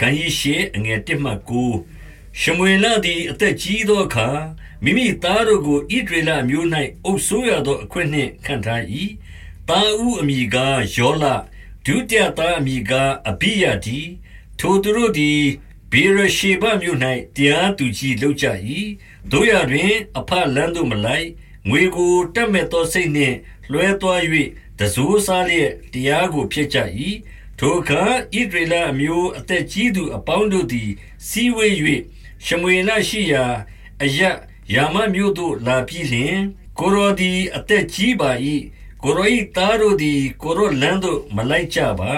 ခန်းကြီးရှေအငယ်1မှ9ရှမွေလသည်အသက်ကြီးသောအခါမိမိသားတို့ကိုဣဒရေလမျိုး၌အုပ်ဆိုးရသောအခွင့်နှင့်ခံထား၏တာဥအမိကားယောလဒုတိယသားအမိကားအဘိယတိထိုသူတို့သည်ဘေရရှေဘမြို့၌တရားသူကြီးလုပ်ကြ၏တို့ရတွင် အဖလန်းသို့မလိုက်ငွေကိုတက်မဲ့သောစိတ်နှင့်လွှဲသွား၍တစိုးစားလျက်တရားကိုဖျက်ကြ၏ ထိုအခါဣဒရေလအမျိုးအသက်ကြီးသူအပေါင်းတို့သည် စီဝေး၍ရှမွေလရှိရာအယယာမမြို့သို့လာပြီးလျှင်ကိုရောဒီအသက်ကြီးပါ၏ကိုရောဤသားတို့သည်ကိုရောလန်းသို့မလိုက်ကြပါ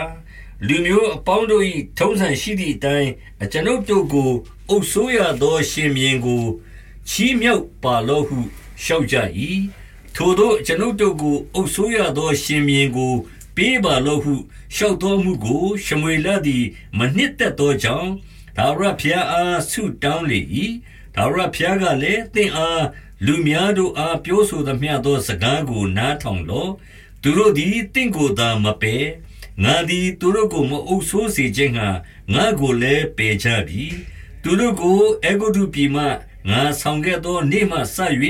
လူမျိုးအပေါင်းတို့၏ထုံးစံရှိသည့်အတိုင်းအကျွန်ုပ်တို့ကိုအုပ်ဆိုးရသော ရှင်မြင်းကိုချီးမြှောက်ပါလောဟုလျှောက်ကြ၏ထိုတို့ကျွန်ုပ်တို့ကိုအုပ်ဆိုးရသော ရှင်မြင်းကို ပေးပါလောဟုလျှောက်တော်မူကိုရှမွေလသည်မနှစ်သက်သောကြောင့်ဒါဝရဖျားအားဆုတောင်းလေ၏ဒါဝရဖျားကလည်းသင်အားလူများတို့အားပြောဆိုသမျှသောစကားကိုနားထောင်လော့သူတို့သည်တင့်ကိုသာမပယ်ငါသည်သူတို့ကိုမအုပ်ဆိုးစေခြင်းငှာငါကိုလည်းပယ်ချပြီသူတို့ကိုအေဂုတုပြည်မှငါဆောင်ခဲ့သောနေ့မှစ၍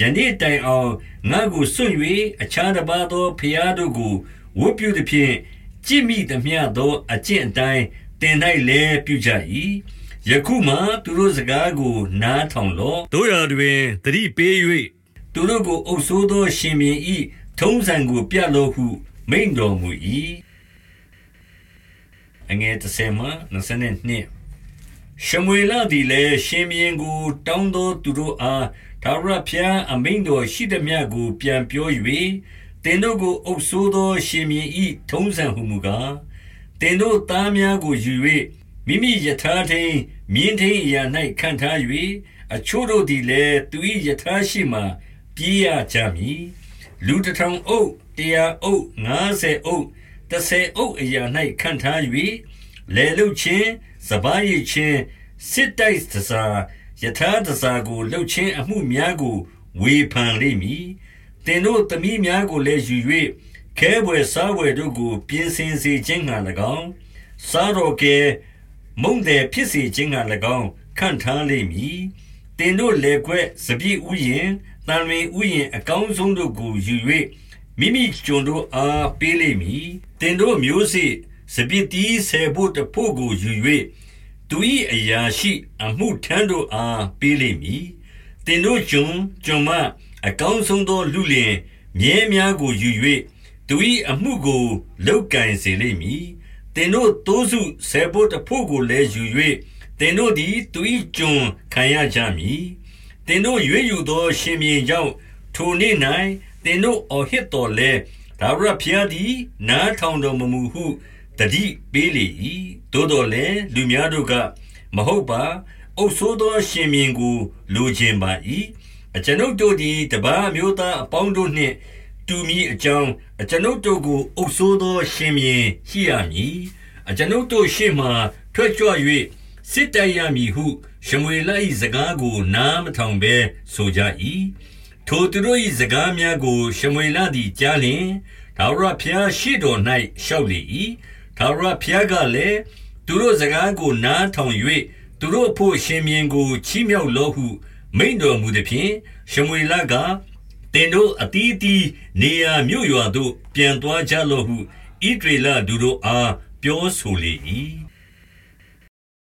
ယနေ့တိုင်အောင်ငါကိုစွန့်၍အခြားတစ်ပါးသောဖျားတို့ကို ဝတ်ပြုသည်ဖြင့်ကြည်မိသည်မျှသောအကျင့်အတိုင်းတင်၌လည်းပြုကြ၏ယခုမှသူတို့စကားကိုနားထောင်လော့တို့ရတွင်တတိပေး၍သူတို့ကိုအုပ်ဆိုးသောရှင်မြင်းဤထုံးစံကိုပြလော့ဟုမိန်တော်မူ၏အငယ်30မှ22ရှမွေလသည်လည်းရှင်မြင်းကို တောင်းသောသူတို့အားသာရဖျားအမိန်တော်ရှိသည်မြတ်ကိုပြန်ပြော၍ တင်တို့ကိုအုပ်ဆိုးသောရှင်မြင်းဤထုံးစံဟုမူကားတင်တို့သားများကိုယူ၍မိမိယထာထိန်မြင်းထိန်အရာ၌ခံထား၍အချို့တို့သည်လည်းသူ၏ယထာရှိမှပြေးရကြမည်လူတထောင်အုပ်တရားအုပ်90အုပ်30အုပ်အရာ၌ခံထား၍လေလုချင်းစပားရချင်းစစ်တိုက်သစားယထာသစားကိုလှုပ်ချင်းအမှုများကိုဝေဖန်လိမ့်မည် တင်တို့သမီးများကိုလည်းယူ၍ခဲဘွယ်စားဘွယ်တို့ကို ပြင်ဆင်စေခြင်းငှာ၎င်းစားတော်ကဲမုန်တယ်ဖြစ်စေခြင်းငှာ၎င်းခံထားလိမ့်မည်တင်တို့လေခွက်စပြည့်ဥယင်တန်ရင်ဥယင်အကောင်းဆုံးတို့ကိုယူ၍မိမိကျွန်တို့အားပေးလိမ့်မည်တင်တို့မျိုးစေ့စပြစ်တီးဆယ်ဖို့တဖို့ကိုယူ၍သူ၏အရာရှိ အမှုထမ်းတို့အားပေးလိမ့်မည်တင်တို့ကျွန်ကျွန်မ အကောင်းဆုံးသောလူလင်မြဲများကိုယူ၍သူ၏အမှုကိုလောက်ကင်စေလိမ့်မည်တင်တို့တိုးစုဆယ်ဖို့တဖို့ကိုလည်းယူ၍တင်တို့သည်သူ၏ကျွန်ခံရကြမည်တင်တို့ရွေးယူသော ရှင်မြင်းကြောင့်ထိုနေ့၌တင်တို့အော်ဟစ်တော်လဲဒါဝရဖျားသည်နားထောင်တော်မမူဟုတတိပေးလေ၏သို့တော်လည်းလူများတို့က မဟုတ်ပါအုပ်ဆိုးသောရှင်မြင်းကိုလိုချင်ပါ၏ အကျွန်ုပ်တို့သည်တပါးမျိုးသားအပေါင်းတို့နှင့် တူမီအကြောင်းအကျွန်ုပ်တို့ကိုအုပ်ဆိုးသော ရှင်မြင်းရှိရမည်အကျွန်ုပ်တို့ရှေ့မှထွက်ကြွ၍စစ်တိုင်ရမည်ဟုရှမွေလ၏စကားကို နားမထောင်ဘဲဆိုကြ၏ထိုသူတို့၏စကားများကိုရှမွေလသည်ကြားလျင်ဒါဝရဖျားရှိတော်၌ရှောက်လေ၏ထာဝရဘုရားကလည်းသူတို့စကားကိုနားထောင်၍သူတို့ဖို့ရှင်မြင်းကိုချီးမြှောက်လောဟု မိန်တော်မူသည်ဖြင့်ရှမွေလကတင်တို့အတီးတီးနေရာမြို့ရွာသို့ပြန်သွားကြလောဟုဣဒရေလသူတို့အားပြောဆိုလေ၏